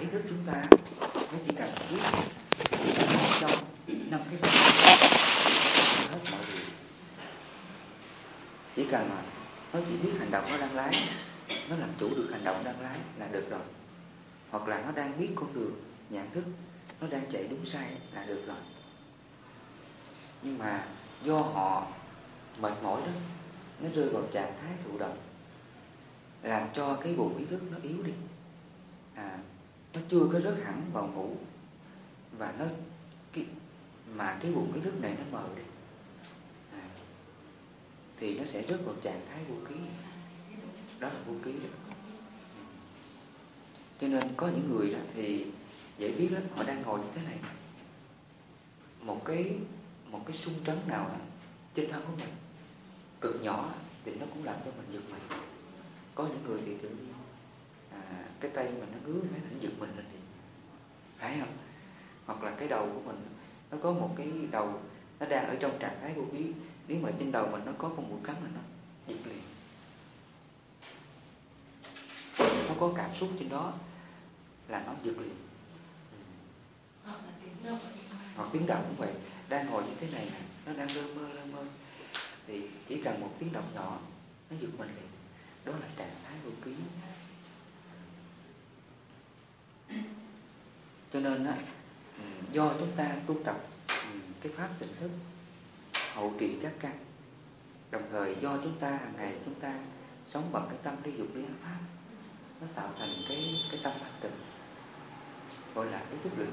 ý thức chúng ta nó chỉ cần biết trong năm cái phần hết mọi việc. Chỉ cần mà nó chỉ biết hành động nó đang lái nó làm chủ được hành động đang lái là được rồi. Hoặc là nó đang biết con đường nhận thức nó đang chạy đúng sai là được rồi. Nhưng mà do họ mệt mỏi đó nó rơi vào trạng thái thụ động làm cho cái vùng ý thức nó yếu đi. À, nó chưa có rớt hẳn vào ngủ. Và nó cái, mà cái vùng ý thức này nó mờ đi. À, thì nó sẽ rớt vào trạng thái vô ký đó là vô ký đó. cho nên có những người đó thì dễ biết lắm họ đang ngồi như thế này. Một cái một cái xung trấn nào đó, trên thân của mình cực nhỏ thì nó cũng làm cho mình giật mình. Có những người thì tự nhiên cái tay mình nó ngứa cái nó giật mình lên thì phải không? Hoặc là cái đầu của mình nó có một cái đầu nó đang ở trong trạng thái vô ký nếu mà trên đầu mình nó có con mũi cắn là nó giật liền. Nó có cảm xúc trên đó là nó giật liền. Hoặc tiếng động cũng vậy. Đang ngồi như thế này nè nó đang lơ mơ lơ mơ. Thì chỉ cần một tiếng động nhỏ nó giật mình liền. Đó là trạng thái vô ký cho nên á ừ, do chúng ta tu tập ừ, cái pháp tỉnh thức hậu trì giác căn. Đồng thời do chúng ta hàng ngày chúng ta sống bằng cái tâm đi dục lý pháp nó tạo thành cái cái tâm thanh tịnh gọi là ý thức lượng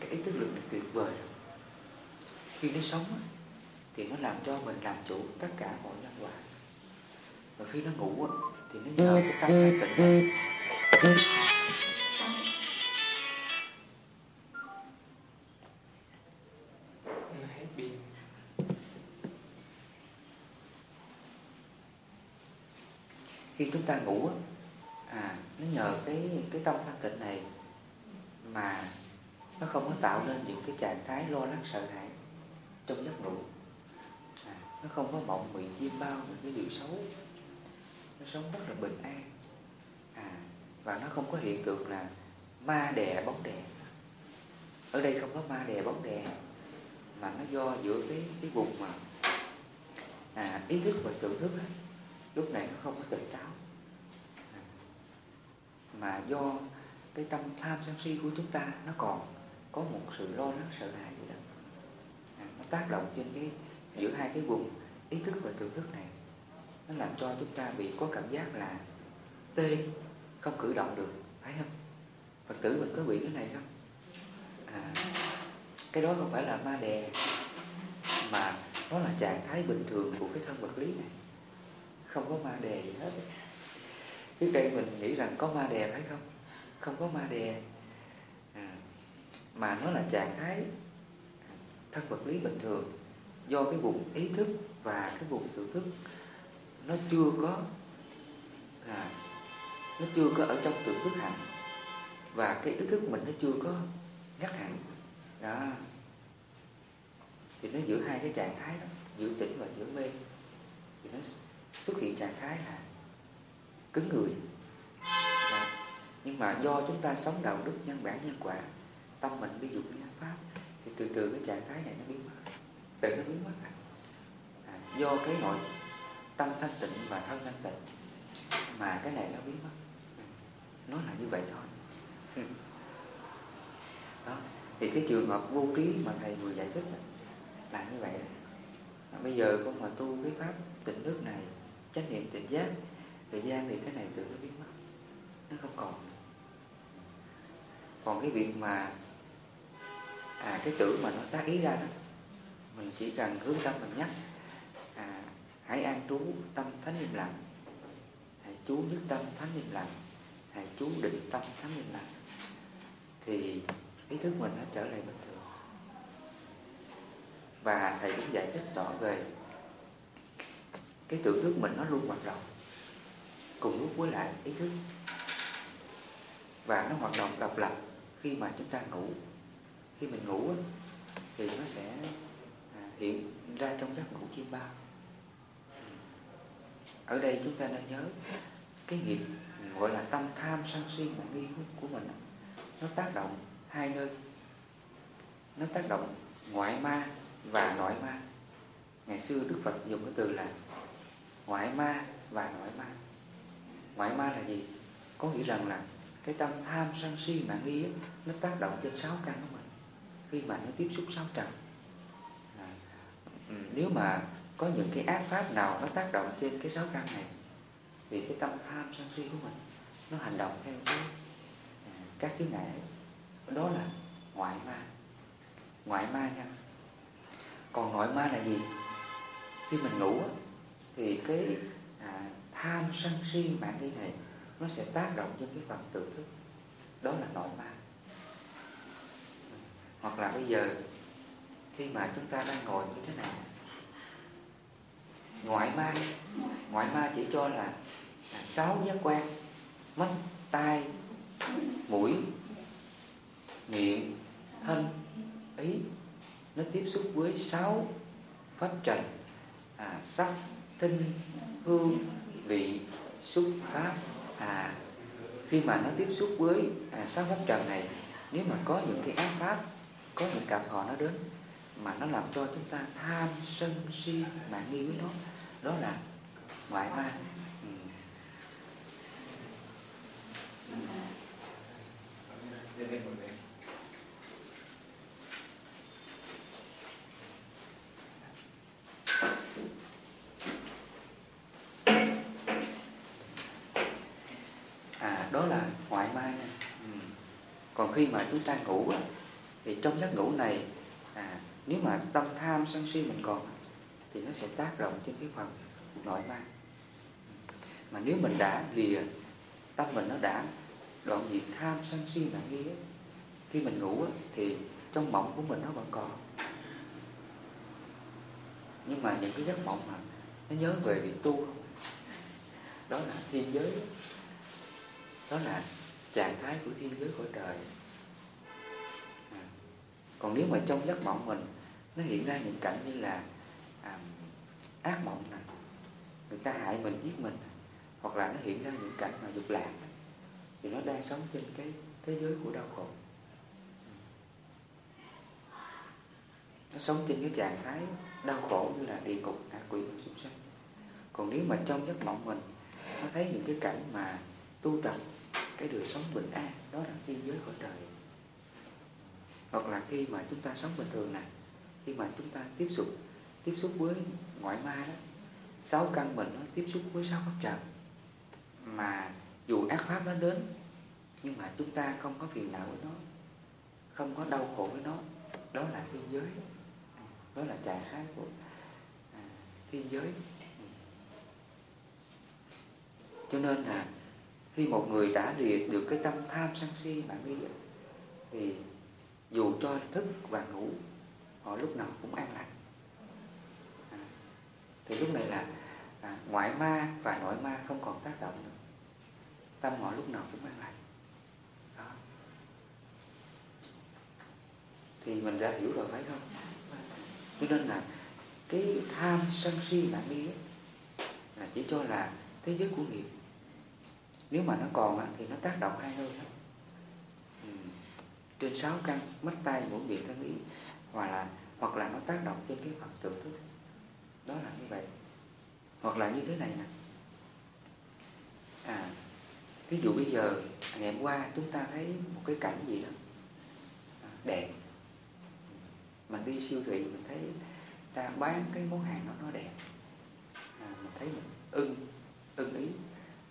cái ý thức lượng này tuyệt vời khi nó sống thì nó làm cho mình làm chủ tất cả mọi nhân quả. Và khi nó ngủ thì nó nhờ cái tâm thanh tịnh này tạo nên những cái trạng thái lo lắng sợ hãi trong giấc ngủ. À, nó không có mộng mị chim bao những cái điều xấu. Nó sống rất là bình an. À, và nó không có hiện tượng là ma đè bóng đè ở đây không có ma đè bóng đè mà nó do giữa cái cái vùng mà à, ý thức và tự thức ấy, lúc này nó không có tỉnh táo. À, mà do cái tâm tham sân si của chúng ta nó còn có một sự lo lắng sợ hãi gì đó. À, nó tác động trên cái giữa hai cái vùng ý thức và tự thức này. Nó làm cho chúng ta bị có cảm giác là tê không cử động được phải không? Phật tử mình có bị cái này không? À, cái đó không phải là ma đè mà nó là trạng thái bình thường của cái thân vật lý này. Không có ma đè gì hết. Trước đây mình nghĩ rằng có ma đè phải không? Không có ma đè mà nó là trạng thái thân vật lý bình thường do cái vùng ý thức và cái vùng tự thức nó chưa có à, nó chưa có ở trong tự thức hẳn và cái ý thức mình nó chưa có ngắt hẳn. Đó. Thì nó giữa hai cái trạng thái đó giữa tỉnh và giữa mê thì nó xuất hiện trạng thái là cứng người. À, nhưng mà do chúng ta sống đạo đức nhân bản nhân quả tâm mình ví dụ nhân pháp thì từ từ cái trạng thái này nó biến mất. Tự nó biến mất à, do cái nội tâm thanh tịnh và thân thanh tịnh mà cái này nó biến mất. Nó là như vậy thôi. Đó thì cái trường hợp vô ký mà thầy vừa giải thích là như vậy. À, bây giờ con mà tu cái pháp tịnh thức này trách nhiệm tỉnh giác thời gian thì cái này tự nó biến mất. Nó không còn còn cái việc mà à cái tưởng mà nó tác ý ra đó mình chỉ cần hướng tâm mình nhắc. À, hãy an trú tâm thánh niệm lặng hãy chú nhất tâm thánh niệm lặng hãy chú định tâm thánh niệm lặng thì ý thức mình nó trở lại bình thường. Và thầy cũng giải thích rõ về cái tưởng thức mình nó luôn hoạt động cùng lúc với lại ý thức. Và nó hoạt động độc lập khi mà chúng ta ngủ khi mình ngủ thì nó sẽ à, hiện ra trong giấc ngủ chim bao. Ở đây chúng ta nên nhớ cái nghiệp gọi là tâm tham sân si mà nghi của, mình nó tác động hai nơi. Nó tác động ngoại ma và nội ma. Ngày xưa đức phật dùng cái từ là ngoại ma và nội ma. Ngoại ma là gì? Có nghĩa rằng là cái tâm tham sân si mà nghi ấy, nó tác động trên sáu căn khi mà nó tiếp xúc sáu trần. À, ừ, nếu mà có những cái ác pháp nào nó tác động trên cái sáu căn này thì cái tâm tham sân si của mình nó hành động theo cái à, các cái ngại đó là ngoại ma. Ngoại ma nha. Còn nội ma là gì? Khi mình ngủ thì cái à, tham sân si mạng đi này nó sẽ tác động trên cái phần tự thức. Đó là nội ma hoặc là bây giờ khi mà chúng ta đang ngồi như thế nào ngoại ma ngoại ma chỉ cho là, là sáu giác quan mắt tai mũi miệng thân ý nó tiếp xúc với sáu pháp trần à, sắc tinh hương vị xúc pháp à. Khi mà nó tiếp xúc với à, sáu pháp trần này nếu mà có những cái ác pháp có những cảm thọ nó đến mà nó làm cho chúng ta tham sân si mà nghi với nó đó là ngoại ma ừ. à đó là ngoại ma ừ. còn khi mà chúng ta ngủ á, thì trong giấc ngủ này à, nếu mà tâm tham sân si mình còn thì nó sẽ tác động trên cái phần nội ma mà nếu mình đã lìa tâm mình nó đã đoạn diệt tham sân si mạng nghi khi mình ngủ thì trong mộng của mình nó vẫn còn. Nhưng mà những cái giấc mộng mà nó nhớ về việc tu đó là thiên giới. Đó là trạng thái của thiên giới của trời còn nếu mà trong giấc mộng mình nó hiện ra những cảnh như là à, ác mộng này người ta hại mình giết mình hoặc là nó hiện ra những cảnh mà dục lạc thì nó đang sống trên cái thế giới của đau khổ. Nó sống trên cái trạng thái đau khổ như là địa ngục ngạ quỷ và súc sanh còn nếu mà trong giấc mộng mình nó thấy những cái cảnh mà tu tập cái đời sống bình an đó là thiên giới cõi trời hoặc là khi mà chúng ta sống bình thường này, khi mà chúng ta tiếp xúc tiếp xúc với ngoại ma đó, sáu căn mình nó tiếp xúc với sáu pháp trần. Mà dù ác pháp nó đến, nhưng mà chúng ta không có phiền não với nó, không có đau khổ với nó. Đó là thiên giới. Đó là trạng thái của à, thiên giới. Cho nên là khi một người đã diệt được cái tâm tham sân si, mạng nghi thì dù cho thức và ngủ họ lúc nào cũng an lành. À, thì lúc này là à, ngoại ma và nội ma không còn tác động nữa. Tâm họ lúc nào cũng an lành. Đó. Thì mình đã hiểu rồi phải không? Cho nên là cái tham sân si mạng nghi là chỉ cho là thế giới của nghiệp. Nếu mà nó còn thì nó tác động hai nơi thôi trên sáu căn mắt tay mũi miệng thân ý hoặc là hoặc là nó tác động trên cái phần tưởng thức đó là như vậy. Hoặc là như thế này nè. À ví dụ bây giờ ngày hôm qua chúng ta thấy một cái cảnh gì đó. À, đẹp. Mình đi siêu thị mình thấy ta bán cái món hàng đó nó đẹp. À, mình thấy mình ưng ưng ý.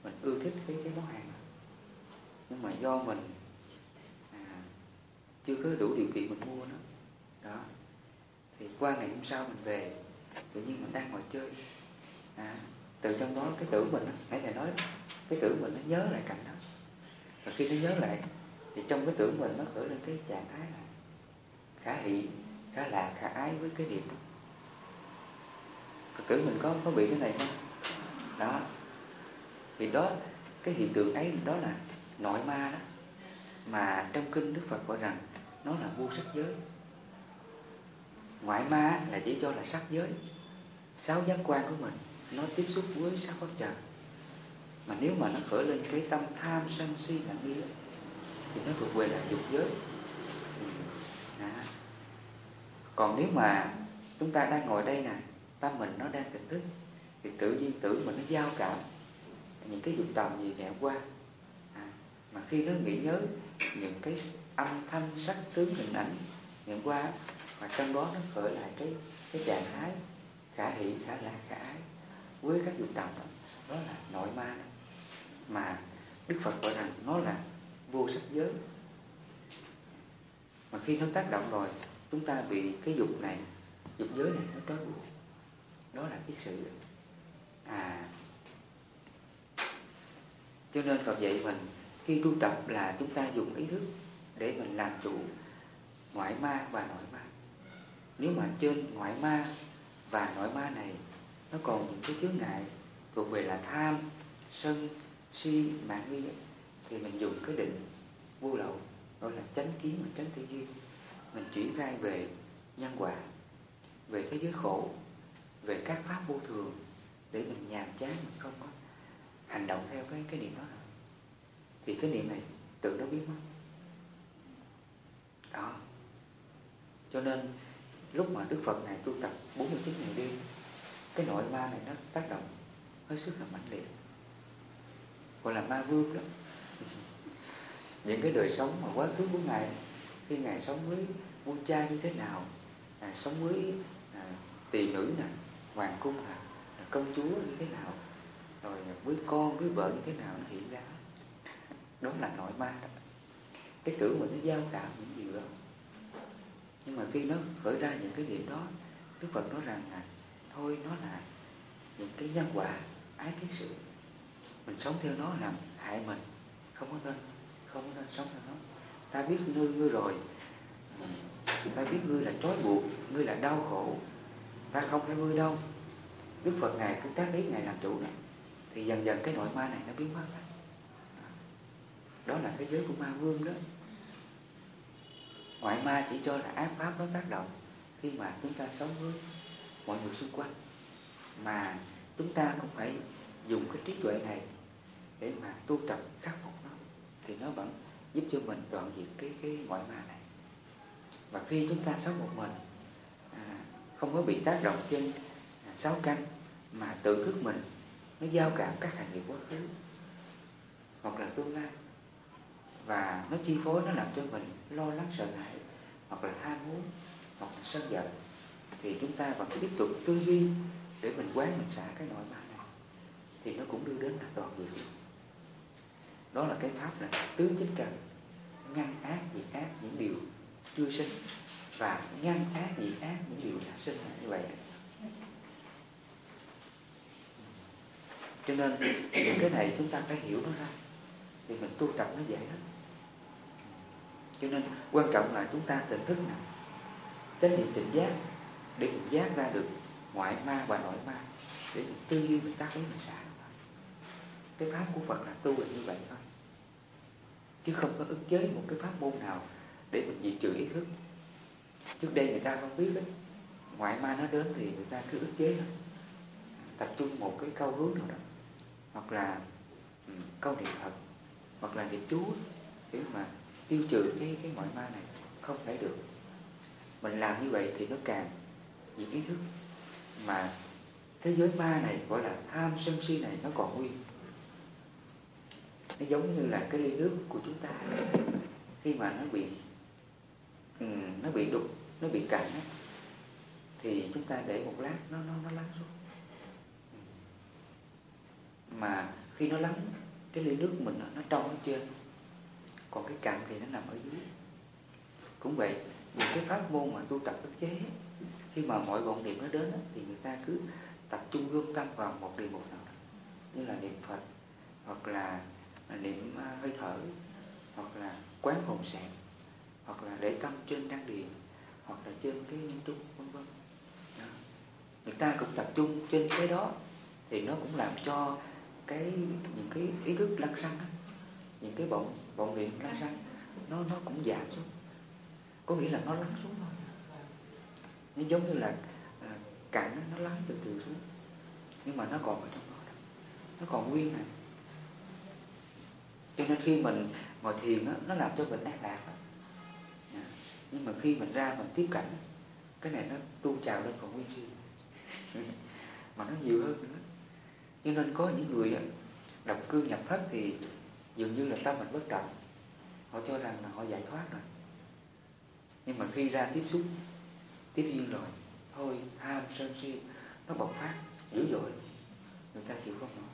Mình ưa thích cái cái món hàng đó. nhưng mà do mình chưa có đủ điều kiện mình mua nó. Đó. Thì qua ngày hôm sau mình về tự nhiên mình đang ngồi chơi. À, từ trong đó cái tưởng mình nãy thầy nói cái tưởng mình nó nhớ lại cảnh đó. Và khi nó nhớ lại thì trong cái tưởng mình nó khởi lên cái trạng thái là khá hỷ khá là khá ái với cái niệm đó Phật tử mình có có bị cái này không? Đó. Vì đó cái hiện tượng ấy đó là nội ma đó mà trong kinh Đức Phật gọi rằng nó là vô sắc giới. Ngoại ma là chỉ cho là sắc giới. Sáu giác quan của mình nó tiếp xúc với sắc pháp trần mà nếu mà nó khởi lên cái tâm tham sân si là nghi thì nó thuộc về là dục giới. À. còn nếu mà chúng ta đang ngồi đây nè tâm mình nó đang tỉnh thức thì tự nhiên tưởng mình nó giao cảm những cái dục tầm gì ngày qua à, mà khi nó nghĩ nhớ những cái âm thanh sắc tướng hình ảnh niệm qua và trong đó nó khởi lại cái cái trạng thái khả hỷ khả lạc khả ái với các dục tầm đó, đó là nội ma mà đức phật gọi rằng nó là vô sắc giới. Mà khi nó tác động rồi chúng ta bị cái dục này dục giới này nó trói buộc. Đó là biết sự à cho nên Phật dạy mình khi tu tập là chúng ta dùng ý thức để mình làm chủ ngoại ma và nội ma. Nếu mà trên ngoại ma và nội ma này nó còn những cái chướng ngại thuộc về là tham, sân, si, mạng nghi thì mình dùng cái định vô lậu gọi là chánh kiến và chánh tư duy. Mình triển khai về nhân quả, về thế giới khổ, về các pháp vô thường để mình nhàm chán, mình không có hành động theo cái cái niệm đó. Thì cái niệm này tự nó biến mất đó. Cho nên lúc mà Đức Phật này tu tập 49 ngày đêm cái nội ma này nó tác động hết sức là mạnh liệt. Gọi là ma vương đó. Những cái đời sống mà quá khứ của ngài khi ngài sống với vua cha như thế nào ngài sống với à, tỳ nữ nè hoàng cung nè à, công chúa như thế nào rồi với con với vợ như thế nào nó hiện ra. Đó là nội ma đó cái tưởng mình nó giao cảm những điều đó nhưng mà khi nó khởi ra những cái điểm đó, Đức Phật nói rằng là, thôi nó là những cái nhân quả, ái kiến sự. Mình sống theo nó làm hại mình, không có nên, không có nên sống theo nó. Ta biết ngươi ngươi rồi. Ta biết ngươi là trói buộc, ngươi là đau khổ. Ta không theo ngươi đâu. Đức Phật Ngài cứ tác ý Ngài làm chủ này, Thì dần dần cái nội ma này nó biến mất đó là cái giới của ma vương đó. Ngoại ma chỉ cho là ác pháp nó tác động Khi mà chúng ta sống với mọi người xung quanh. Mà chúng ta cũng phải dùng cái trí tuệ này Để mà tu tập khắc phục nó. Thì nó vẫn giúp cho mình đoạn diệt cái, cái ngoại ma này. Và khi chúng ta sống một mình à, Không có bị tác động trên à, sáu căn mà tự thức mình nó giao cảm các hành nghiệp quá khứ hoặc là tương lai và nó chi phối, nó làm cho mình lo lắng, sợ hãi, hoặc là ham muốn, hoặc là sân giận. Thì chúng ta vẫn tiếp tục tư duy để mình quán mình xả cái nội mạng này. Thì nó cũng đưa đến là toàn người đó là cái pháp là tứ chính cần ngăn ác diệt ác những điều chưa sinh và ngăn ác diệt ác những điều đã sinh như vậy. Cho nên những cái này chúng ta phải hiểu nó ra thì mình tu tập nó dễ lắm. Cho nên quan trọng là chúng ta tỉnh thức nào chánh niệm tỉnh giác để mình giác ra được ngoại ma và nội ma để mình tư duy mình tác lấy mình xả. Cái pháp của Phật là tu là như vậy thôi. Chứ không có ức chế một cái pháp môn nào để mình diệt trừ ý thức. Trước đây người ta không biết ấy, ngoại ma nó đến thì người ta cứ ức chế thôi. Tập trung một cái câu hướng nào đó hoặc là um, câu niệm Phật hoặc là niệm chú để mà tiêu trừ cái cái mọi ma này, không phải được. Mình làm như vậy thì nó càng những ý thức mà thế giới ma này, gọi là tham sân si này, nó còn nguyên. Nó giống như là cái ly nước của chúng ta. Khi mà nó bị ừ, nó bị đục, nó bị cạn thì chúng ta để một lát, nó nó nó lắng xuống. Mà khi nó lắng cái ly nước mình nó trong ở trên còn cái cạn thì nó nằm ở dưới. Cũng vậy những cái pháp môn mà tu tập ức chế khi mà mọi vọng niệm nó đến thì người ta cứ tập trung gương tâm vào một điều một nào đó như là niệm Phật hoặc là niệm à, hơi thở hoặc là quán hồn sạn hoặc là để tâm trên đăng điện, hoặc là trên cái nhân trung vân. Vân người ta cũng tập trung trên cái đó thì nó cũng làm cho cái những cái ý thức lăng xăng những cái vọng vọng niệm lăng xăng nó nó cũng giảm xuống. Có nghĩa là nó lắng xuống thôi. Nó giống như là à, cạn nó, nó lắng từ từ xuống. Nhưng mà nó còn ở trong đó, nó còn nguyên này. Cho nên khi mình ngồi thiền đó, nó làm cho mình an lạc đó. Dạ. Nhưng mà khi mình ra mình tiếp cảnh cái này nó tu trào lên còn nguyên riêng mà nó nhiều hơn nữa cho nên có những người độc cư nhập thất thì dường như là tâm mình bất động. Họ cho rằng là họ giải thoát rồi. Nhưng mà khi ra tiếp xúc, tiếp duyên rồi, thôi, ham, sân si, nó bộc phát, dữ dội, người ta chịu không nổi.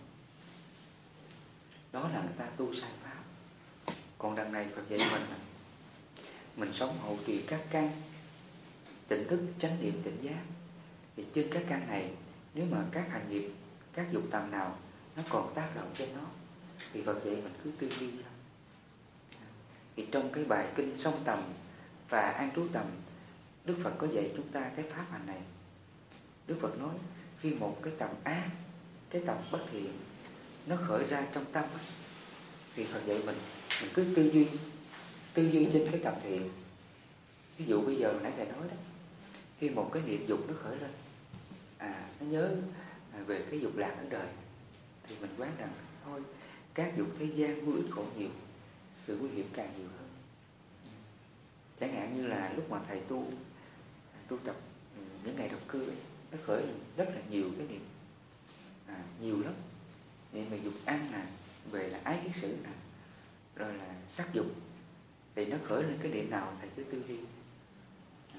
Đó là người ta tu sai pháp. Còn đằng này Phật dạy mình mình sống hậu trì các căn, tỉnh thức, chánh niệm, tỉnh giác. Thì trên các căn này, nếu mà các hành nghiệp các dục tầm nào nó còn tác động trên nó? Thì Phật dạy mình cứ tư duy thôi. Thì trong cái bài kinh song tầm và an trú tầm, Đức Phật có dạy chúng ta cái pháp hành này. Đức Phật nói, khi một cái tầm ác cái tầm bất thiện, nó khởi ra trong tâm thì Phật dạy mình mình cứ tư duy tư duy trên cái tầm thiện. Ví dụ bây giờ nãy thầy nói đó, khi một cái niệm dục nó khởi lên à nó nhớ về cái dục lạc ở đời thì mình quán rằng thôi các dục thế gian vui khổ nhiều sự nguy hiểm càng nhiều hơn. Chẳng hạn như là lúc mà thầy tu tu tập ừ, những ngày độc cư ấy, nó khởi rất là nhiều cái niệm à, nhiều lắm. Niệm về dục ăn nè về là ái kiến sử nè rồi là sắc dục thì nó khởi lên cái niệm nào thầy cứ tư duy.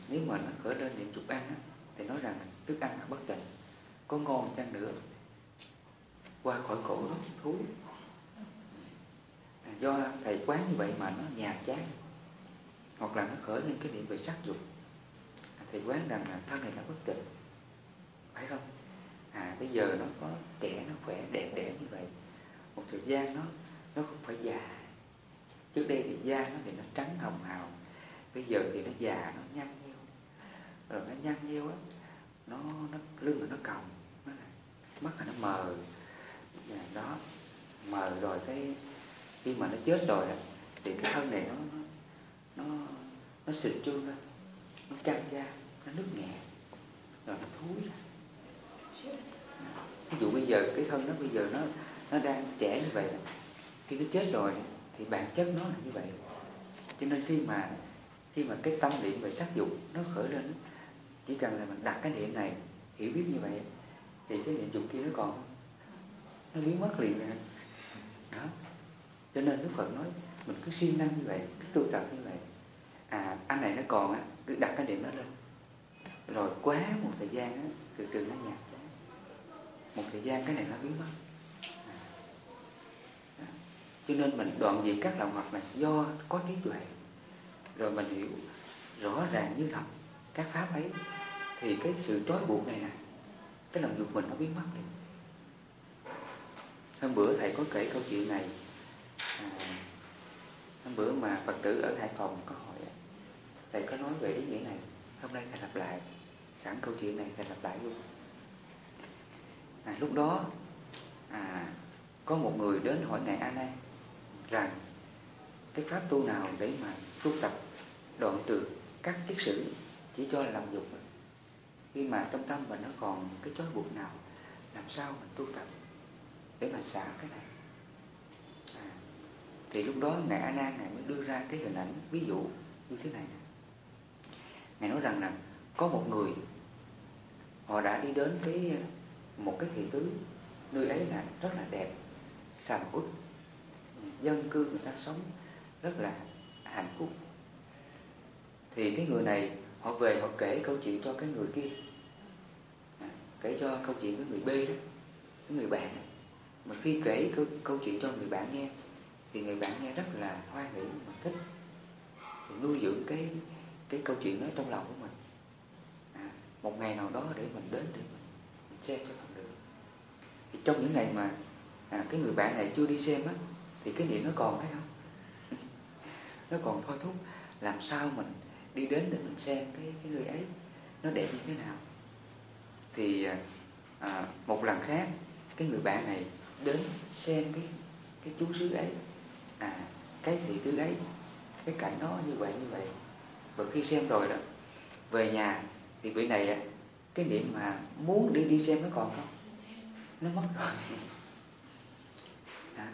Nếu mà nó khởi lên niệm dục ăn á, thì nói rằng thức ăn là bất tịnh có ngon chăng nữa? Qua khỏi cổ nó thúi à, do thầy quán như vậy mà nó nhạt chán. Hoặc là nó khởi lên cái niệm về sắc dục. À, thầy quán rằng là thân này nó bất tịnh. Phải không? À bây giờ nó có trẻ, nó khỏe, đẹp đẽ như vậy. Một thời gian nó nó không phải già. Trước đây thì da nó thì nó trắng hồng hào. Bây giờ thì nó già, nó nhăn nheo. Rồi nó nhăn nheo á, nó nó lưng nó còng mắt là nó mờ. Dạ, đó. Mờ rồi cái khi mà nó chết rồi thì cái thân này nó nó nó, nó xịt trương ra nó căng ra, nó nước nhẹ rồi nó thúi ra. Dạ. Ví dụ bây giờ cái thân nó bây giờ nó nó đang trẻ như vậy khi nó chết rồi thì bản chất nó là như vậy. Cho nên khi mà khi mà cái tâm niệm về sắc dục nó khởi lên chỉ cần là mình đặt cái niệm này hiểu biết như vậy thì cái niệm dục kia nó còn nó biến mất liền rồi. Đó. Cho nên đức phật nói, mình cứ siêng năng như vậy, cứ tu tập như vậy. À anh này nó còn á, cứ đặt cái niệm đó lên. Rồi quá một thời gian á, từ từ nó nhạt một thời gian cái này nó biến mất. À. cho nên mình đoạn diệt các lòng hoặc là do có trí tuệ. Rồi mình hiểu rõ ràng như thật các pháp ấy. Thì cái sự trói buộc này nè cái lòng dục mình nó biến mất đi. Hôm bữa thầy có kể câu chuyện này. À, hôm bữa mà phật tử ở hải phòng có hỏi thầy có nói về ý nghĩa này. Hôm nay thầy lặp lại sẵn câu chuyện này thầy lặp lại luôn. À, lúc đó à, có một người đến hỏi ngài a nan rằng cái pháp tu nào để mà tu tập đoạn trừ các kiết sử chỉ cho làm dục khi mà trong tâm mình nó còn cái trói buộc nào làm sao mình tu tập để mà xả cái này? À, thì lúc đó ngài a nan này mới đưa ra cái hình ảnh ví dụ như thế này ngài nói rằng là có một người họ đã đi đến cái một cái thị tứ nơi ấy là rất là đẹp sầm uất. Dân cư người ta sống rất là hạnh phúc. Thì cái người này họ về họ kể câu chuyện cho cái người kia kể cho câu chuyện với người B đó cái người bạn. Đó. mà khi kể câu, câu chuyện cho người bạn nghe thì người bạn nghe rất là hoan hỷ mà thích. Thì nuôi dưỡng cái cái câu chuyện đó trong lòng của mình. À, một ngày nào đó để mình đến để mình, mình xem cho bằng được. Thì trong những ngày mà à, cái người bạn này chưa đi xem á thì cái niệm nó còn thấy không? Nó còn thôi thúc làm sao mình đi đến để mình xem cái cái nơi ấy nó đẹp như thế nào thì à, à, một lần khác cái người bạn này đến xem cái cái chú xứ ấy. À cái thị tứ ấy cái cảnh nó như vậy như vậy. Và khi xem rồi đó về nhà thì vị này cái niệm mà muốn đi đi xem nó còn không? Nó mất rồi. À,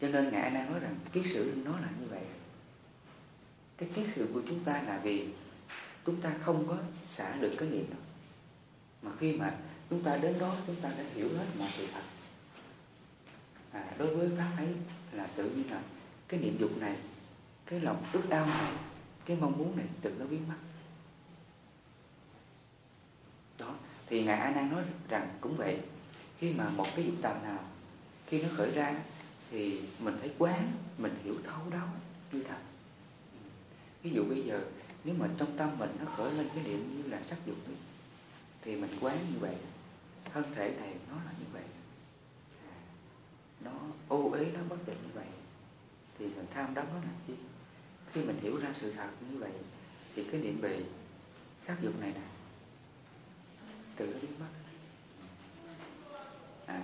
cho nên ngài đang nói rằng kiết sử nó là như vậy. Cái kiết sử của chúng ta là vì chúng ta không có xả được cái niệm đó mà khi mà chúng ta đến đó chúng ta đã hiểu hết mọi sự thật. À, đối với pháp ấy là tự nhiên là cái niệm dục này cái lòng ước ao này cái mong muốn này tự nó biến mất. Đó thì ngài a nan nói rằng cũng vậy khi mà một cái dục tầm nào khi nó khởi ra thì mình phải quán mình hiểu thấu đáo như thật. Ví dụ bây giờ nếu mà trong tâm mình nó khởi lên cái niệm như là sắc dục ấy, thì mình quán như vậy. Thân thể này nó là như vậy. À, nó ô uế nó bất định như vậy. Thì mình tham đắm nó làm chi? Khi mình hiểu ra sự thật như vậy thì cái niệm về sắc dục này nè tự nó biến mất. À,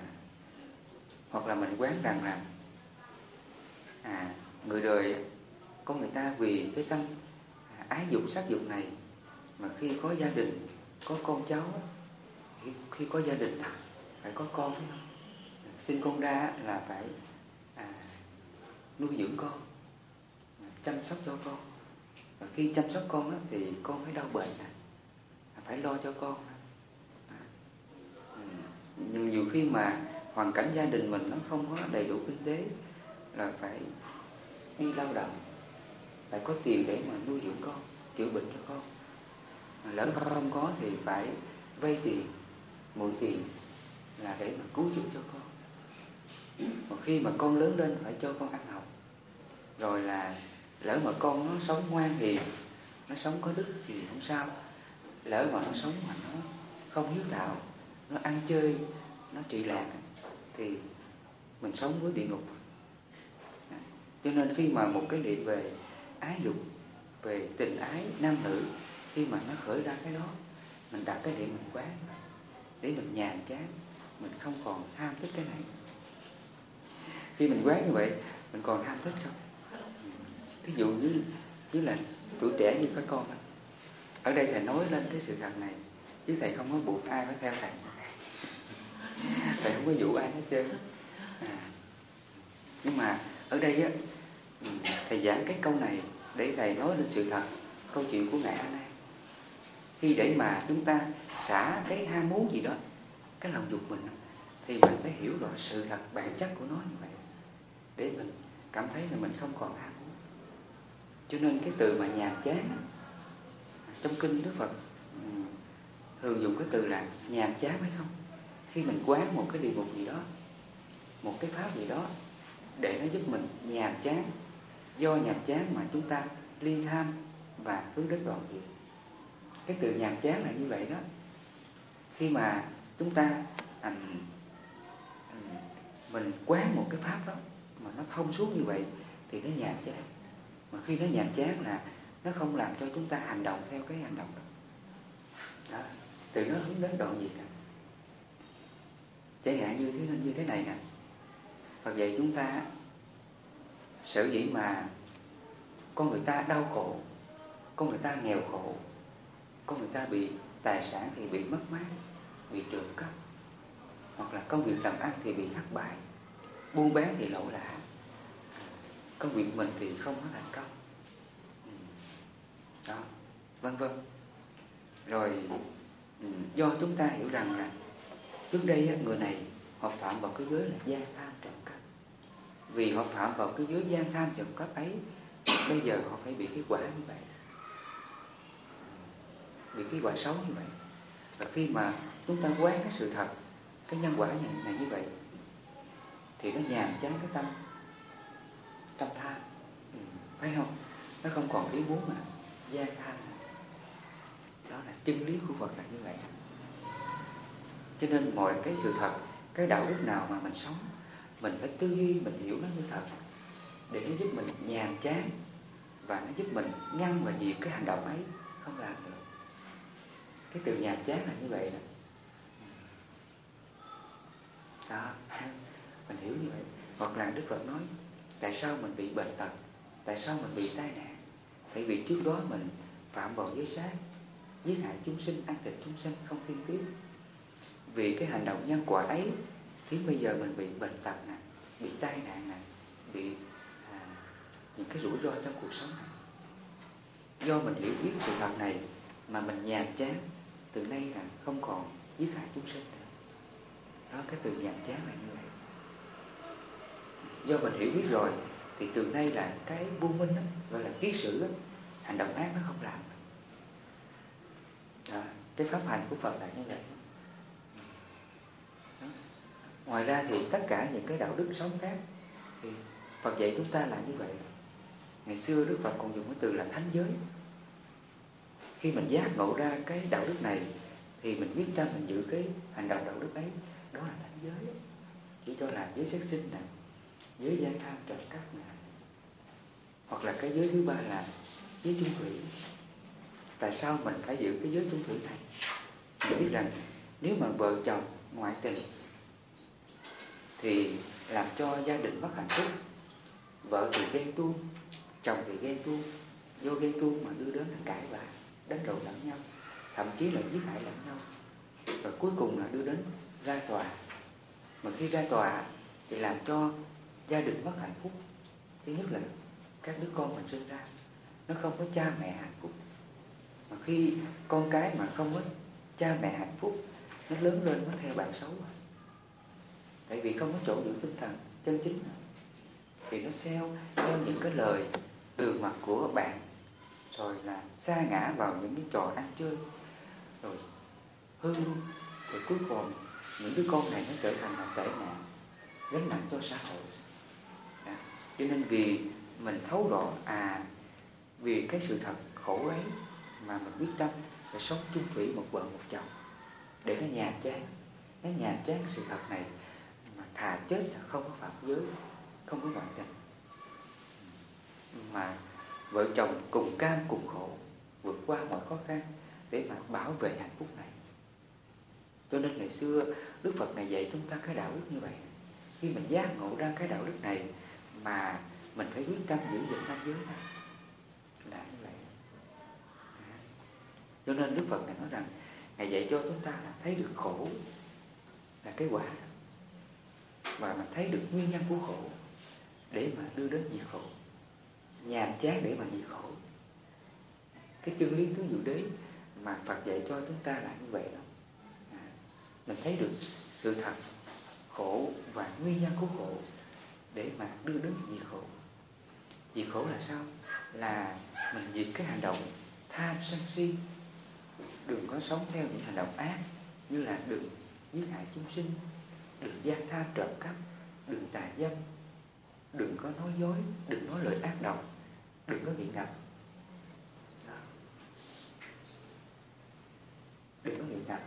hoặc là mình quán rằng là à, người đời có người ta vì cái tâm à, ái dục sắc dục này mà khi có gia đình có con cháu khi, khi có gia đình à, phải có con phải không sinh con ra là phải à, nuôi dưỡng con à, chăm sóc cho con. Và khi chăm sóc con đó, thì con phải đau bệnh à, phải lo cho con nhưng nhiều khi mà hoàn cảnh gia đình mình nó không có đầy đủ kinh tế là phải đi lao động phải có tiền để mà nuôi dưỡng con chữa bệnh cho con lỡ không có thì phải vay tiền, mượn tiền là để mà cứu chữa cho con. Mà khi mà con lớn lên phải cho con ăn học. Rồi là lỡ mà con nó sống ngoan hiền, nó sống có đức thì không sao. Lỡ mà nó sống mà nó không hiếu thảo, nó ăn chơi, nó trị lạc thì mình sống với địa ngục. Cho nên khi mà một cái niệm về ái dục, về tình ái nam nữ khi mà nó khởi ra cái đó, mình đặt cái điểm mình quán, để mình nhàn chán, mình không còn tham thích cái này. Khi mình quán như vậy, mình còn tham thích không? Ví dụ như như là tuổi trẻ như các con ở đây thầy nói lên cái sự thật này, chứ thầy không có buộc ai phải theo thầy. Thầy không có dụ ai hết trơn. À. nhưng mà ở đây á ừ, thầy giảng cái câu này để thầy nói lên sự thật, câu chuyện của ngài A khi để mà chúng ta xả cái ham muốn gì đó, cái lòng dục mình, thì mình phải hiểu rõ sự thật, bản chất của nó như vậy, để mình cảm thấy là mình không còn ham muốn. Cho nên cái từ mà nhàm chán trong kinh Đức Phật thường dùng cái từ là nhàm chán phải không? Khi mình quán một cái địa mục gì đó, một cái pháp gì đó, để nó giúp mình nhàm chán, do nhàm chán mà chúng ta ly tham và hướng đến đoạn diệt cái từ nhàm chán là như vậy đó. Khi mà chúng ta à, mình quán một cái pháp đó mà nó thông suốt như vậy thì nó nhàm chán. Mà khi nó nhàm chán là nó không làm cho chúng ta hành động theo cái hành động đó, đó. từ nó hướng đến đoạn diệt chẳng hạn như thế như thế này nè. Phật dạy chúng ta sở dĩ mà con người ta đau khổ con người ta nghèo khổ có người ta bị tài sản thì bị mất mát, bị trộm cắp, hoặc là công việc làm ăn thì bị thất bại. Buôn bán thì lỗ lạ, công việc mình thì không có thành công. Ừ, đó, vân vân. Rồi ừ, do chúng ta hiểu rằng là trước đây người này họ phạm vào cái giới là gian tham trộm cắp. Vì họ phạm vào cái giới gian tham trộm cắp ấy, bây giờ họ phải bị cái quả như vậy bị cái quả xấu như vậy và khi mà chúng ta quán cái sự thật cái nhân quả này, này như vậy thì nó nhàm chán cái tâm. Tâm tham ừ, phải không? Nó không còn ý muốn mà gian tham đó là chân lý của Phật là như vậy. Cho nên mọi cái sự thật cái đạo đức nào mà mình sống mình phải tư duy mình hiểu nó như thật để nó giúp mình nhàm chán và nó giúp mình ngăn và diệt cái hành động ấy không làm cái từ nhàm chán là như vậy đó, đó mình hiểu như vậy. Hoặc là Đức Phật nói tại sao mình bị bệnh tật? Tại sao mình bị tai nạn? Tại vì trước đó mình phạm vào giới sát giết hại chúng sinh ăn thịt chúng sinh không thiên tiết, vì cái hành động nhân quả ấy khiến bây giờ mình bị bệnh tật nè bị tai nạn nè bị bị à, những cái rủi ro trong cuộc sống này. Do mình hiểu biết sự thật này mà mình nhàm chán từ nay là không còn giết hại chúng sinh nữa. Đó cái từ nhàm chán là như vậy. Do mình hiểu biết rồi thì từ nay là cái buông minh đó, gọi là kiết sử đó, hành động ác nó không làm. Đó, cái pháp hành của Phật là như vậy. Đó. ngoài ra thì tất cả những cái đạo đức sống khác thì Phật dạy chúng ta là như vậy. Ngày xưa Đức Phật còn dùng cái từ là thánh giới khi mình giác ngộ ra cái đạo đức này, thì mình quyết tâm mình giữ cái hành động đạo đức ấy. Đó là thánh giới. Chỉ cho là giới sát sinh nè, giới gian tham trộm cắp nè, hoặc là cái giới thứ ba là giới chung thủy. Tại sao mình phải giữ cái giới chung thủy này? Mình biết rằng nếu mà vợ chồng ngoại tình, thì làm cho gia đình mất hạnh phúc. Vợ thì ghen tuông, chồng thì ghen tuông vô ghen tuông mà đưa đến cãi vã đánh đầu lẫn nhau, thậm chí là giết hại lẫn nhau. Và cuối cùng là đưa đến ra tòa. Mà khi ra tòa thì làm cho gia đình mất hạnh phúc. Thứ nhất là các đứa con mình sinh ra, nó không có cha mẹ hạnh phúc. Mà khi con cái mà không có cha mẹ hạnh phúc, nó lớn lên, nó theo bạn xấu tại vì không có chỗ giữ tinh thần chân chính thì nó theo theo những cái lời đường mặt của bạn rồi là xa ngã vào những cái trò ăn chơi. Rồi hư luôn rồi cuối cùng những đứa con này nó trở thành là tệ nạn gánh nặng cho xã hội. À, cho nên vì mình thấu rõ à vì cái sự thật khổ ấy mà mình quyết tâm phải sống chung thủy một vợ một chồng để nó nhàm chán. Nó nhàm chán sự thật này mà thà chết là không có phạm giới không có ngoại tình. Mà vợ chồng cùng cam cùng khổ, vượt qua mọi khó khăn để mà bảo vệ hạnh phúc này. Cho nên ngày xưa, Đức Phật này dạy chúng ta cái đạo đức như vậy. Khi mình giác ngộ ra cái đạo đức này mà mình phải quyết tâm giữ gìn nam giới này, là như vậy. Cho nên Đức Phật này nói rằng, Ngài dạy cho chúng ta là thấy được khổ là cái quả và mình thấy được nguyên nhân của khổ để mà đưa đến diệt khổ nhàm chán để mà diệt khổ. Cái chân lý tứ diệu đế mà Phật dạy cho chúng ta là như vậy đó. À, mình thấy được sự thật khổ và nguyên nhân của khổ để mà đưa đến diệt khổ. Diệt khổ là sao? Là mình diệt cái hành động tham sân si. Đừng có sống theo những hành động ác như là đừng giết hại chúng sinh đừng gian tham trộm cắp đừng tà dâm đừng có nói dối đừng nói lời ác độc đừng có nghiện ngập đừng có nghiện ngập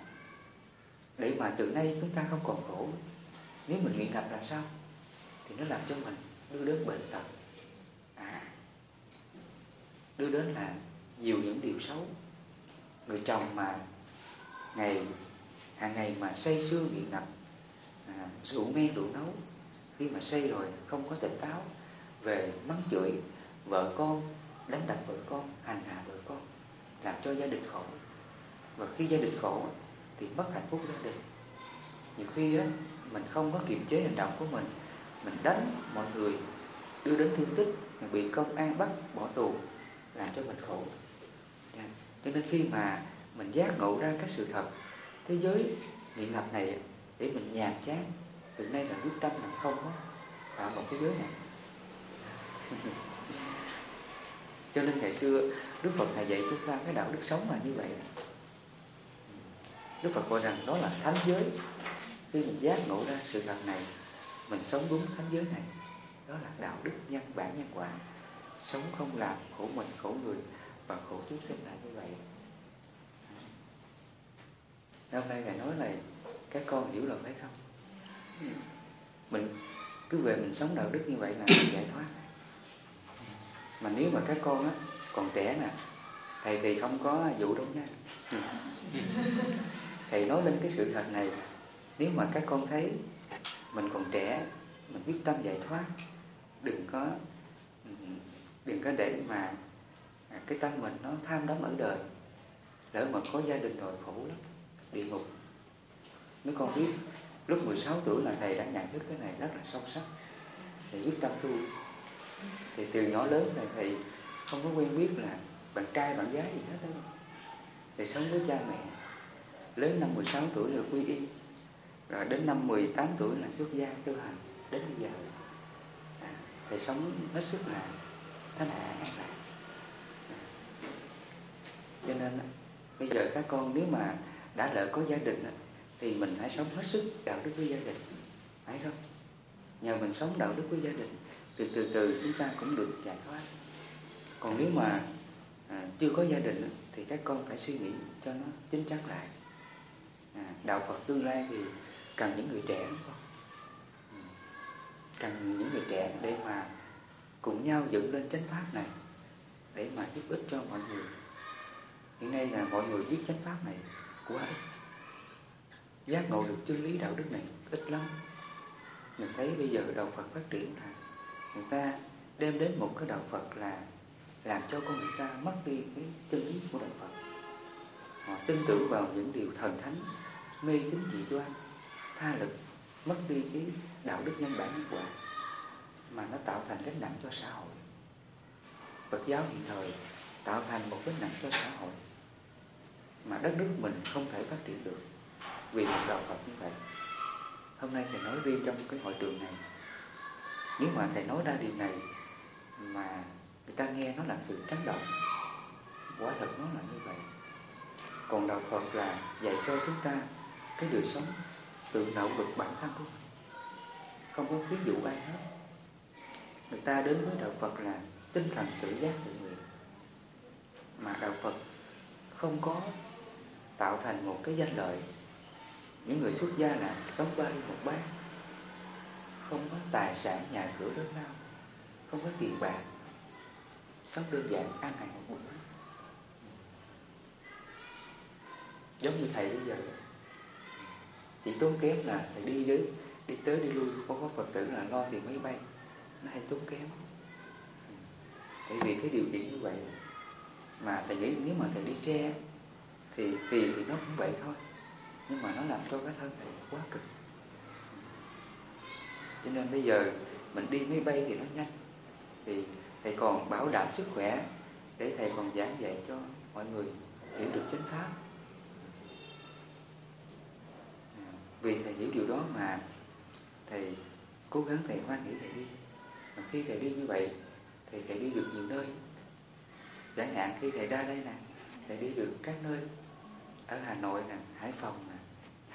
để mà từ nay chúng ta không còn khổ nếu mình nghiện ngập là sao? Thì nó làm cho mình đưa đến bệnh tật. À, đưa đến là nhiều những điều xấu. Người chồng mà ngày hàng ngày mà say sưa nghiện ngập à, rượu men rượu nấu khi mà say rồi không có tỉnh táo về mắng chửi vợ con đánh đập vợ con hành hạ vợ con làm cho gia đình khổ. Và khi gia đình khổ thì mất hạnh phúc gia đình. Nhiều khi á, mình không có kiềm chế hành động của mình mình đánh mọi người đưa đến thương tích bị công an bắt bỏ tù làm cho mình khổ. Dạ. Cho nên khi mà mình giác ngộ ra các sự thật thế giới nghiện ngập này để mình nhàm chán từ nay là quyết tâm là không có phạm một cái giới này. cho nên ngày xưa Đức Phật Ngài dạy chúng ta cái đạo đức sống là như vậy. Đức Phật gọi rằng đó là thánh giới. Khi mình giác ngộ ra sự thật này Mình sống đúng thánh giới này Đó là đạo đức nhân bản nhân quả. Sống không làm khổ mình, khổ người Và khổ chúng sinh là như vậy. Hôm nay Ngài nói này Các con hiểu lầm hay không? Mình cứ về mình sống đạo đức như vậy là mình giải thoát mà nếu mà các con á, còn trẻ nè, thầy thì không có vụ đâu nha. Thầy nói lên cái sự thật này nếu mà các con thấy mình còn trẻ, mình quyết tâm giải thoát, đừng có đừng có để mà cái tâm mình nó tham đắm ở đời. Lỡ mà có gia đình rồi khổ lắm, địa ngục. Mấy con biết, lúc 16 tuổi là thầy đã nhận thức cái này rất là sâu sắc. Thầy quyết tâm tu thì từ nhỏ lớn này thầy không có quen biết là bạn trai bạn gái gì hết đó, thì sống với cha mẹ lớn năm 16 tuổi là quy y rồi đến năm 18 tuổi là xuất gia tu hành đến bây giờ. À, sống hết sức là thế hạ an lạc. À, cho nên bây giờ các con nếu mà đã lỡ có gia đình thì mình hãy sống hết sức đạo đức với gia đình phải không? Nhờ mình sống đạo đức với gia đình từ từ từ chúng ta cũng được giải thoát. Còn nếu mà à, chưa có gia đình thì các con phải suy nghĩ cho nó chính chắn lại. À, đạo Phật tương lai thì cần những người trẻ. Không cần những người trẻ để mà cùng nhau dựng lên chánh pháp này để mà giúp ích cho mọi người. Hiện nay là mọi người biết chánh pháp này quá ít giác ngộ được chân lý đạo đức này ít lắm. Mình thấy bây giờ đạo Phật phát triển là người ta đem đến một cái đạo Phật là làm cho con người ta mất đi cái chân lý của đạo Phật. Họ tin tưởng vào những điều thần thánh, mê tín dị đoan, tha lực, mất đi cái đạo đức nhân bản nhân quả mà nó tạo thành gánh nặng cho xã hội. Phật giáo hiện thời tạo thành một gánh nặng cho xã hội mà đất nước mình không thể phát triển được vì một đạo Phật như vậy. Hôm nay thầy nói riêng trong cái hội trường này nếu mà thầy nói ra điều này mà người ta nghe nó là sự chấn động, quả thật nó là như vậy. Còn đạo Phật là dạy cho chúng ta cái đời sống tự nỗ lực bản thân của mình. Không có ví dụ ai hết. Người ta đến với đạo Phật là tinh thần tự giác tự nguyện. Mà đạo Phật không có tạo thành một cái danh lợi. Những người xuất gia là sống ba đi một bát không có tài sản nhà cửa lớn lao không có tiền bạc, sống đơn giản, an hạnh một mình giống như thầy bây giờ. Chỉ tốn kém là thầy đi đến, đi tới, đi lui, không có phật tử là lo tiền máy bay. Nó hay tốn kém. Bởi vì cái điều kiện như vậy mà thầy nghĩ nếu mà thầy đi xe thì tiền thì nó cũng vậy thôi. Nhưng mà nó làm cho cái thân thầy quá cực cho nên bây giờ mình đi máy bay thì nó nhanh. Thì thầy còn bảo đảm sức khỏe để thầy còn giảng dạy cho mọi người hiểu được chánh pháp. Vì thầy hiểu điều đó mà thầy cố gắng thầy hoan hỷ thầy đi. Mà khi thầy đi như vậy, thì thầy đi được nhiều nơi. Chẳng hạn khi thầy ra đây nè, thầy đi được các nơi ở Hà Nội nè, Hải Phòng nè,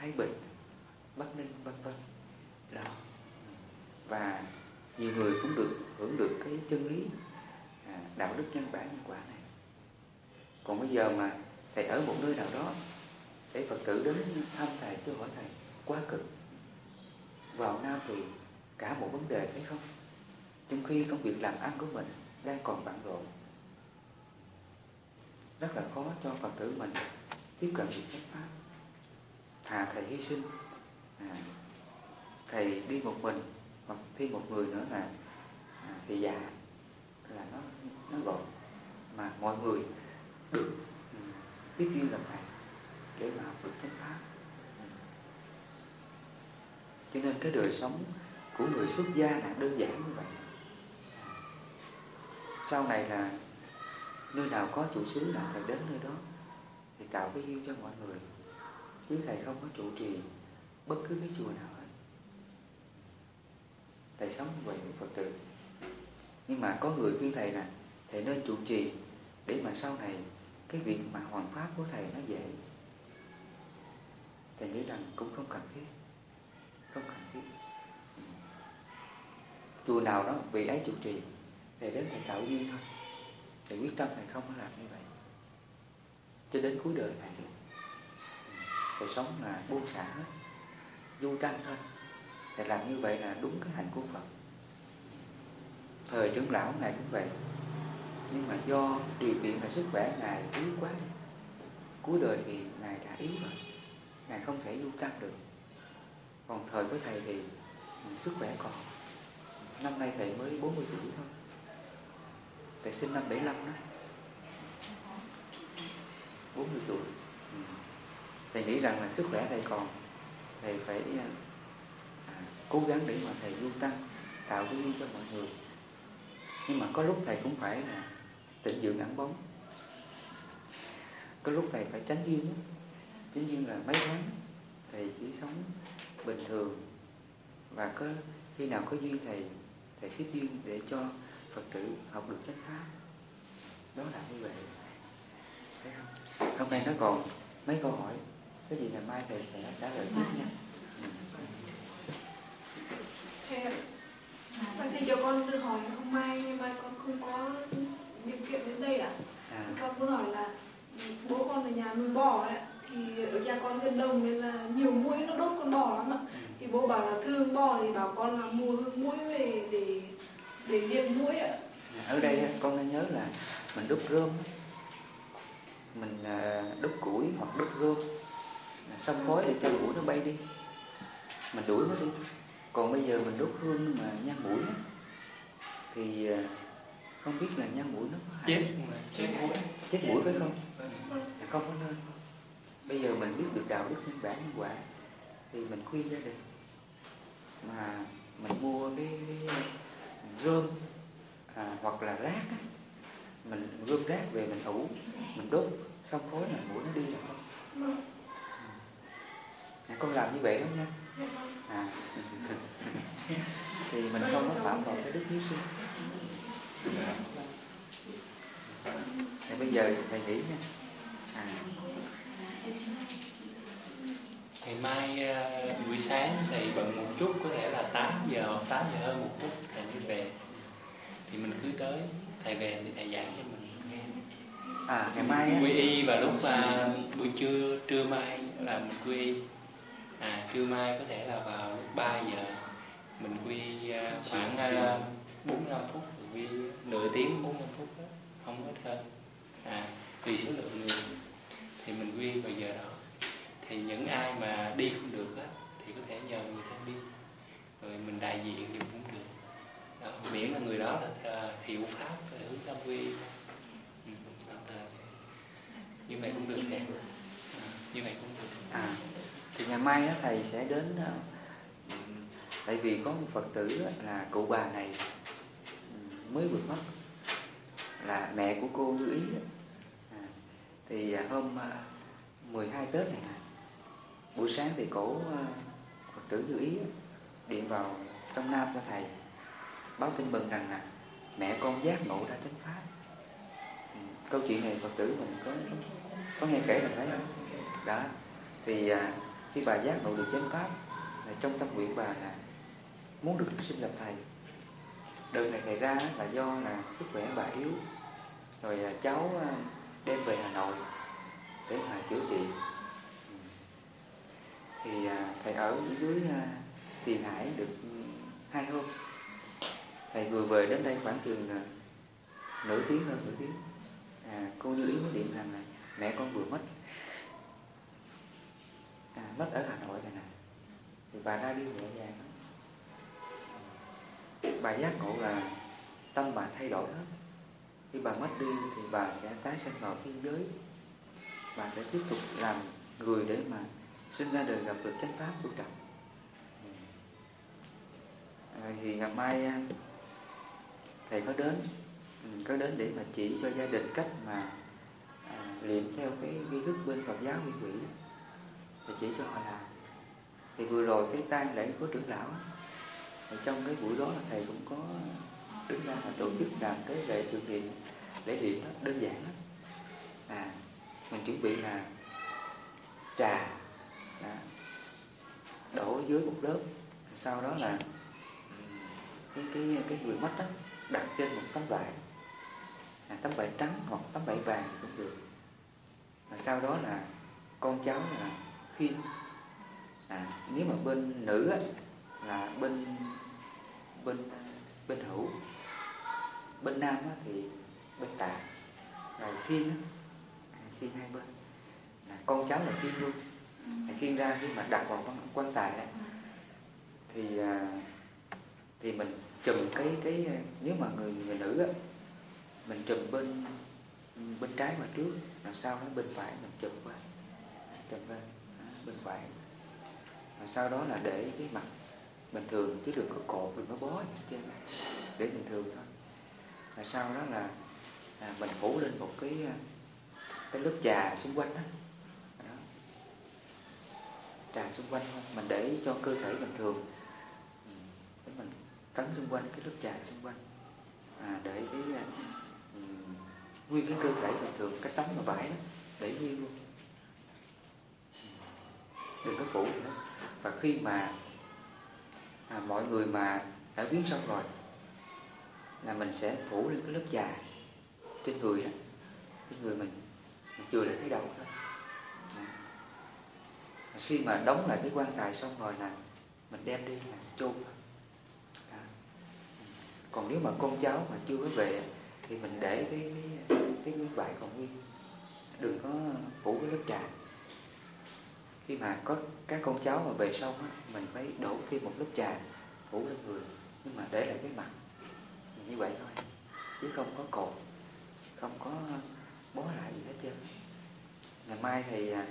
Thái Bình, Bắc Ninh, vân vân. Đó và nhiều người cũng được hưởng được cái chân lý à, đạo đức nhân bản nhân quả này. Còn bây giờ mà thầy ở một nơi nào đó để phật tử đến thăm thầy tôi hỏi thầy quá cực. Vào nam thì cả một vấn đề thấy không? Trong khi công việc làm ăn của mình đang còn bận rộn rất là khó cho phật tử mình tiếp cận việc chánh pháp. Thà thầy hy sinh à, thầy đi một mình hoặc thêm một người nữa là à, thì già là nó nó gọn mà mọi người được ừ, tiếp duyên gặp thầy để mà học được chánh pháp. Ừ. Cho nên cái đời sống của người xuất gia là đơn giản như vậy. Sau này là nơi nào có chủ xứ là thầy đến nơi đó thì tạo cái duyên cho mọi người. Chứ thầy không có trụ trì bất cứ cái chùa nào thầy sống về phật tử. Nhưng mà có người khuyên thầy là thầy nên trụ trì để mà sau này cái việc mà hoàn pháp của thầy nó dễ. Thầy nghĩ rằng cũng không cần thiết, không cần thiết. Chùa nào đó vì ấy chủ trì, thầy đến thầy tạo duyên thôi. Thầy quyết tâm thầy không có làm như vậy. Cho đến cuối đời này thầy sống là buông xả hết du tăng thôi thì làm như vậy là đúng cái hạnh của Phật. Thời trưởng lão ngài cũng vậy. Nhưng mà do điều kiện và sức khỏe ngài yếu quá, cuối đời thì ngài đã yếu rồi. Ngài không thể lưu tăng được. Còn thời của thầy thì sức khỏe còn. Năm nay thầy mới 40 tuổi thôi. Thầy sinh năm 75 đó. 40 tuổi. Ừ. Thầy nghĩ rằng là sức khỏe thầy còn. Thầy phải cố gắng để mà thầy vô tăng tạo cái duyên cho mọi người. Nhưng mà có lúc thầy cũng phải là tịnh dưỡng ẩn bóng. Có lúc thầy phải tránh duyên chính duyên là mấy tháng thầy chỉ sống bình thường. Và có, khi nào có duyên thầy thầy tiếp duyên để cho phật tử học được chánh pháp. Đó là như vậy. Thấy không? Hôm nay nó còn mấy câu hỏi. Cái gì là mai thầy sẽ trả lời tiếp nha Vậy thì cho con được hỏi hôm mai nhưng mai con không có điều kiện đến đây ạ. À? à. Con muốn hỏi là bố con ở nhà nuôi bò ấy thì gần đồng nên là nhiều muỗi nó đốt con bò lắm ạ. Ừ. Thì bố bảo là thương bò thì bảo con là mua hương muỗi về để để diệt muỗi ạ. Ở đây con nên nhớ là mình đốt rơm mình à, đốt củi hoặc đốt rơm. Xong khói để cho mũi nó bay đi. Mình đuổi nó đi. Còn bây giờ mình đốt hương mà nhang mũi á, thì à, không biết là nhang mũi nó chết chết mũi chết mũi phải không? Không có nên bây giờ mình biết được đạo đức nhân bản nhân quả thì mình khuyên gia đình mà mình mua cái, cái rơm à, hoặc là rác á, mình gom rác về mình ủ mình đốt xong khối là mũi nó đi được không à, con làm như vậy không à. Thì mình không có phạm vào cái đức hiếu sinh. Thì bây giờ thầy nghĩ nha. À. ngày mai uh, buổi sáng thầy bận một chút có thể là 8 giờ hoặc 8 giờ hơn một phút thầy mới về. Thì mình cứ tới thầy về thì thầy giảng cho mình nghe. À ngày mai quy y và lúc uh, buổi trưa trưa mai là mình quy y. À trưa mai có thể là vào lúc 3 giờ mình quy uh, khoảng uh, 45 phút quy nửa tiếng 45 phút đó. không có hơn à tùy số lượng người thì mình quy vào giờ đó. Thì những ai mà đi không được á thì có thể nhờ người thân đi. Rồi mình đại diện thì cũng được. Đó, miễn là người đó là hiệu pháp và hướng tâm quy. Ừ, như vậy cũng được thầy à, như vậy cũng được. À thì ngày mai đó, thầy sẽ đến ờ, tại vì có một phật tử là cụ bà này mới vừa mất là mẹ của cô như ý thì à, hôm à, 12 Tết này buổi sáng thì cổ à, phật tử như ý điện vào trong nam cho thầy báo tin mừng rằng là mẹ con giác ngộ ra chánh pháp. Ừ, câu chuyện này phật tử mình có có nghe kể là thấy không đó thì à, khi bà giác ngộ được chánh pháp là trong tâm nguyện bà là muốn được sinh lập thầy. Đời này thầy ra là do là sức khỏe bà yếu rồi à, cháu à, đem về hà nội để mà chữa trị thì à, thầy ở dưới à, tiền hải được hai hôm. Thầy vừa về đến đây khoảng chừng à, nửa tiếng hơn nửa tiếng. À, cô như ý mới điện rằng là mẹ con vừa mất. À, mất ở Hà Nội này nè. Thì bà ra đi nhẹ nhàng bà giác ngộ là tâm bà thay đổi hết khi bà mất đi thì bà sẽ tái sinh vào thiên giới. Bà sẽ tiếp tục làm người để mà sinh ra đời gặp được chánh pháp của trọng à, thì ngày mai à, thầy có đến ừ, có đến để mà chỉ cho gia đình cách mà à, luyện theo cái nghi thức bên Phật giáo nguyên quỷ thì chỉ cho họ làm. Thì vừa rồi cái tang lễ của trưởng lão trong cái buổi đó là thầy cũng có đứng ra là tổ chức làm cái lễ tưởng niệm lễ điện đó đơn giản lắm. À mình chuẩn bị là trà đó, đổ dưới một lớp sau đó là ừ, cái cái cái người mất đó đặt trên một tấm vải. À, tấm vải trắng hoặc tấm vải vàng cũng được. Và sau đó là con cháu là khi, à, nếu mà bên nữ á, là bên bên bên hữu bên nam thì bên tạ rồi khiên khiên hai bên. Là con cháu là khiên luôn. Là khiên ra khi mà đặt vào quan, quan tài đó thì à, thì mình chùm cái cái à, nếu mà người người nữ á, mình chùm bên bên trái mà trước là sau đó bên phải mình chùm qua chùm bên bên phải. Và sau đó là để cái mặt bình thường chứ đừng có cột đừng có bó trên để bình thường thôi và sau đó là à, mình phủ lên một cái à, cái lớp trà xung quanh đó. đó. Trà xung quanh thôi mình để cho cơ thể bình thường. Để mình tấn xung quanh cái lớp trà xung quanh. À, để cái um, nguyên cái cơ thể bình thường cái tấm mà vải đó để nguyên luôn. Đừng có phủ nữa. Và khi mà à, mọi người mà đã biến xong rồi là mình sẽ phủ lên cái lớp trà trên người đó trên người mình, mình chưa để thấy đầu đó à. khi mà đóng lại cái quan tài xong rồi là mình đem đi là chôn. À. còn nếu mà con cháu mà chưa có về thì mình để cái cái cái miếng vải còn nguyên. Đừng có phủ cái lớp trà. Khi mà có các con cháu mà về xong á, mình phải đổ thêm một lớp trà phủ lên người. Nhưng mà để lại cái mặt như vậy thôi. Chứ không có cột không có bó lại gì hết trơn. Ngày mai thì à,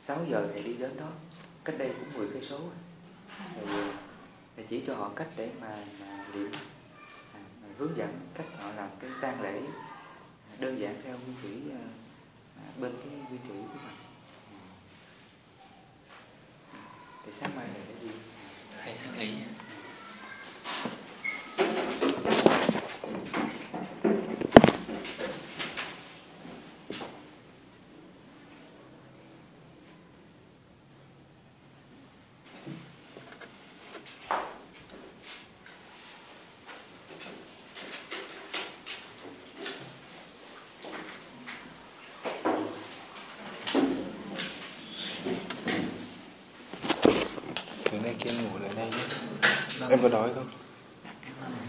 6 giờ thì đi đến đó. Cách đây cũng 10 cây số thì, à, thì chỉ cho họ cách để mà, mà điểm à, hướng dẫn cách họ làm cái tang lễ à, đơn giản theo nguyên thủy à, bên cái nguyên thủy của mình. Thì sáng mai này phải đi. Hay sáng nghỉ Từ nay kia ngủ lại đây nhé. Em có đói không?